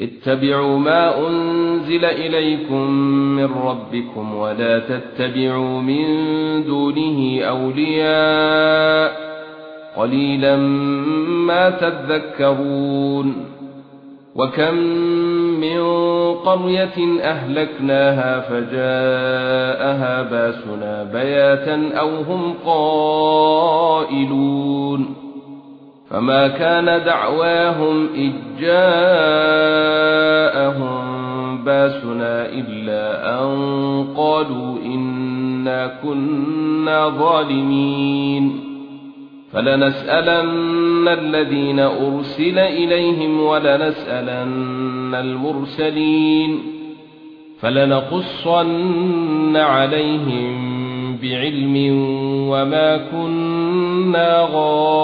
اتبعوا ما أنزل إليكم من ربكم ولا تتبعوا من دونه أولياء قليلا ما تذكرون وكم من قرية أهلكناها فجاءها باسنا بياتا أو هم قائلون فما كان دعواهم إذ جاءهم باسنا إلا أن قالوا إنا كنا ظالمين فلنسألن الذين أرسل إليهم ولنسألن المرسلين فلنقصن عليهم بعلم وما كنا غائبين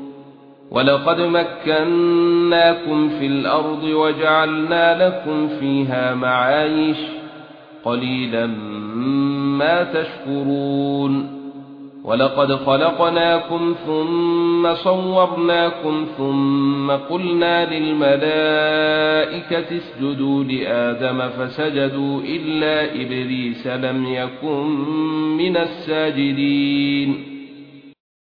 ولقد مكناكم في الأرض وجعلنا لكم فيها معايش قليلا ما تشكرون ولقد خلقناكم ثم صورناكم ثم قلنا للملائكة اسجدوا لآدم فسجدوا إلا إبليس لم يكن من الساجدين